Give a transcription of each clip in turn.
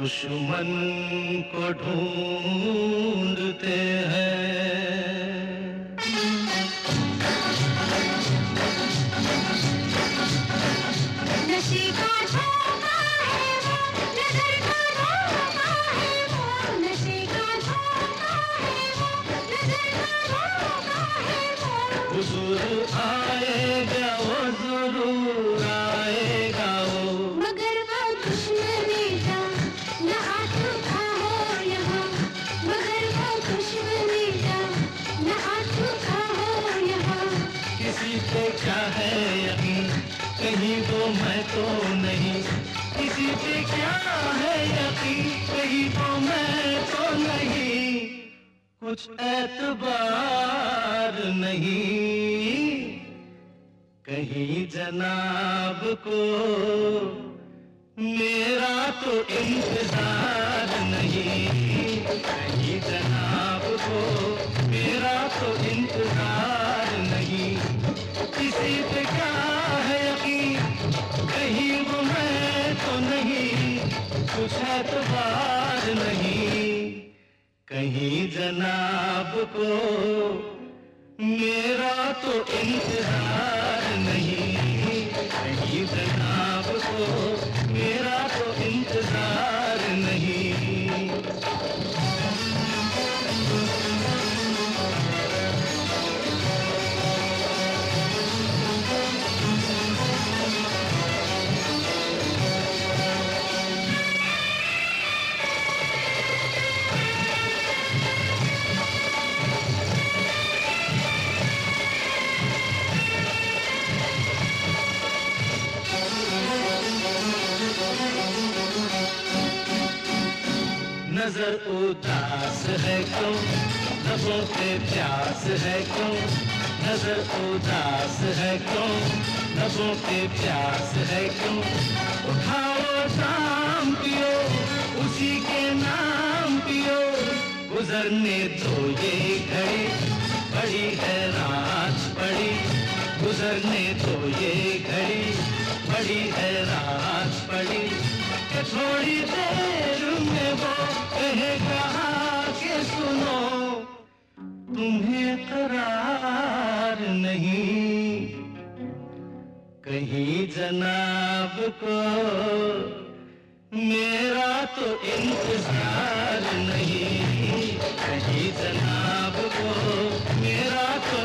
दुश्मन को ढूंढते हैं। नशे का धोखा है वो नज़र का धोखा है वो नशे का धोखा है वो नज़र का धोखा है वो। हुजूर आएगा कहीं वो मैं तो नहीं। किसी पे क्या है यकीन? कहीं वो मैं तो नहीं। कुछ एतबार नहीं। कहीं जनाब को मेरा तो इंतज़ार नहीं। कहीं जनाब को मेरा तो इंतज़ार नहीं। किसी पे क्या एतबार नहीं। कहीं जनाब को मेरा तो इंतज़ार नज़र उदास है क्यों? लबों पे प्यास है क्यों? नज़र उदास है क्यों? लबों पे प्यास है क्यों? उठाओ, शाम पियो, उसी के नाम पियो। गुजरने दो ये घड़ी बड़ी है रात पड़ी। गुजरने दो ये घड़ी बड़ी है रात थोड़ी देर में वो कहेगा के सुनो। तुम्हें करार नहीं। कहीं जनाब को मेरा तो इंतज़ार नहीं। कहीं जनाब को मेरा तो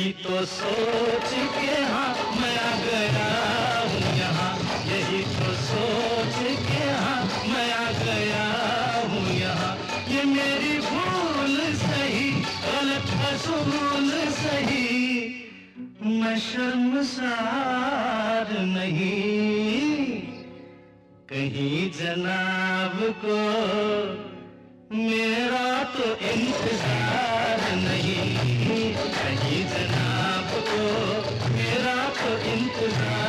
यही तो सोच के हाँ मैं आ गया हूँ यहाँ। यही तो सोच के हाँ मैं आ गया हूँ यहाँ। ये मेरी भूल सही, गलत असूल सही। मैं शर्मसार नहीं। कहीं जनाब को मेरा तो इंतज़ार तो इंतज़ार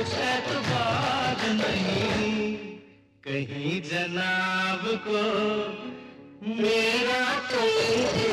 एतबार नहीं। कहीं जनाब को मेरा तो कोई